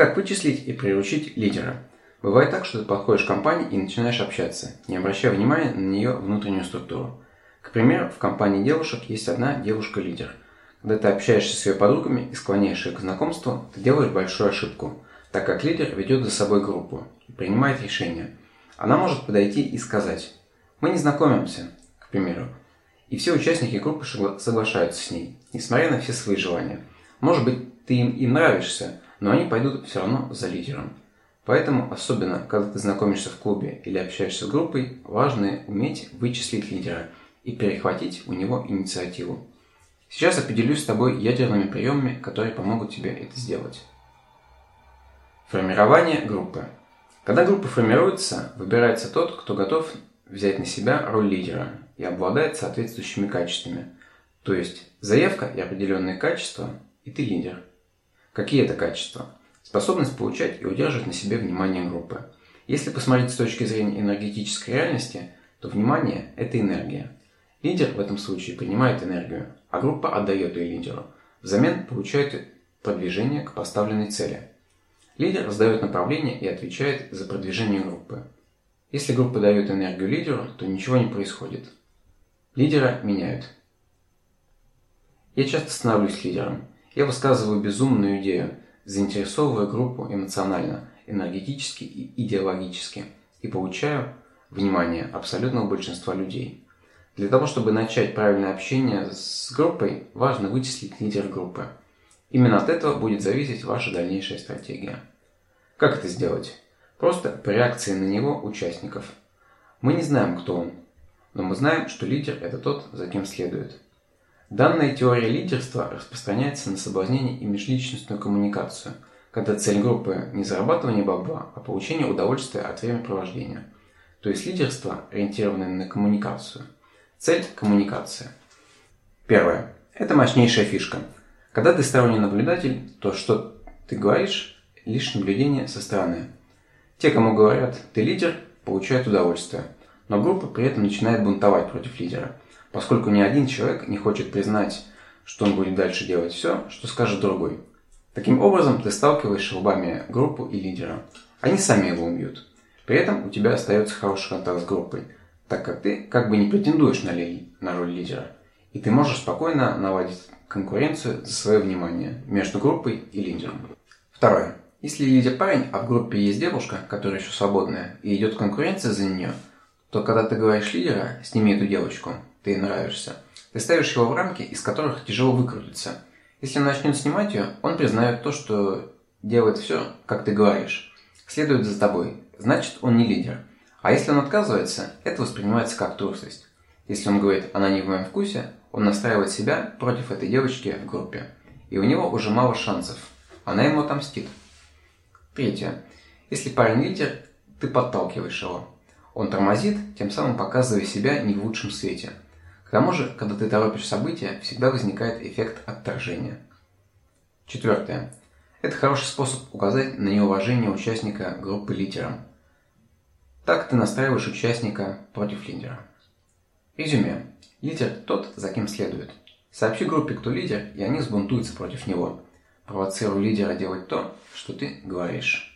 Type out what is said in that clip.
Как вычислить и приручить лидера? Бывает так, что ты подходишь к компании и начинаешь общаться, не обращая внимания на ее внутреннюю структуру. К примеру, в компании девушек есть одна девушка-лидер. Когда ты общаешься с ее подругами и склоняешь их к знакомству, ты делаешь большую ошибку, так как лидер ведет за собой группу и принимает решения. Она может подойти и сказать «Мы не знакомимся», к примеру, и все участники группы соглашаются с ней, несмотря на все свои желания. Может быть, ты им, им нравишься, но они пойдут все равно за лидером. Поэтому, особенно когда ты знакомишься в клубе или общаешься с группой, важно уметь вычислить лидера и перехватить у него инициативу. Сейчас я с тобой ядерными приемами, которые помогут тебе это сделать. Формирование группы. Когда группа формируется, выбирается тот, кто готов взять на себя роль лидера и обладает соответствующими качествами. То есть заявка и определенные качества, и ты лидер. Какие это качества? Способность получать и удерживать на себе внимание группы. Если посмотреть с точки зрения энергетической реальности, то внимание – это энергия. Лидер в этом случае принимает энергию, а группа отдает ее лидеру. Взамен получает продвижение к поставленной цели. Лидер сдает направление и отвечает за продвижение группы. Если группа дает энергию лидеру, то ничего не происходит. Лидера меняют. Я часто становлюсь лидером. Я высказываю безумную идею, заинтересовывая группу эмоционально, энергетически и идеологически, и получаю внимание абсолютного большинства людей. Для того, чтобы начать правильное общение с группой, важно вычислить лидера группы. Именно от этого будет зависеть ваша дальнейшая стратегия. Как это сделать? Просто по реакции на него участников. Мы не знаем, кто он, но мы знаем, что лидер – это тот, за кем следует. Данная теория лидерства распространяется на соблазнение и межличностную коммуникацию, когда цель группы не зарабатывание бабла, а получение удовольствия от времяпровождения. То есть лидерство, ориентированное на коммуникацию. Цель – коммуникация. Первое. Это мощнейшая фишка. Когда ты сторонний наблюдатель, то что ты говоришь – лишь наблюдение со стороны. Те, кому говорят «ты лидер», получают удовольствие, но группа при этом начинает бунтовать против лидера – поскольку ни один человек не хочет признать, что он будет дальше делать все, что скажет другой. Таким образом, ты сталкиваешь лбами группу и лидера. Они сами его убьют. При этом у тебя остается хороший контакт с группой, так как ты как бы не претендуешь на, ли, на роль лидера. И ты можешь спокойно наладить конкуренцию за свое внимание между группой и лидером. Второе. Если лидер парень, а в группе есть девушка, которая еще свободная, и идет конкуренция за нее, то когда ты говоришь лидера, сними эту девочку, ты ей нравишься. Ты ставишь его в рамки, из которых тяжело выкрутиться. Если он начнет снимать ее, он признает то, что делает все, как ты говоришь. Следует за тобой. Значит, он не лидер. А если он отказывается, это воспринимается как трусость. Если он говорит «она не в моем вкусе», он настраивает себя против этой девочки в группе. И у него уже мало шансов. Она ему отомстит. Третье. Если парень лидер, ты подталкиваешь его. Он тормозит, тем самым показывая себя не в лучшем свете – к тому же, когда ты торопишь события, всегда возникает эффект отторжения. Четвертое. Это хороший способ указать на неуважение участника группы лидером. Так ты настраиваешь участника против лидера. Резюме. Лидер тот, за кем следует. Сообщи группе, кто лидер, и они сбунтуются против него. Провоцируй лидера делать то, что ты говоришь.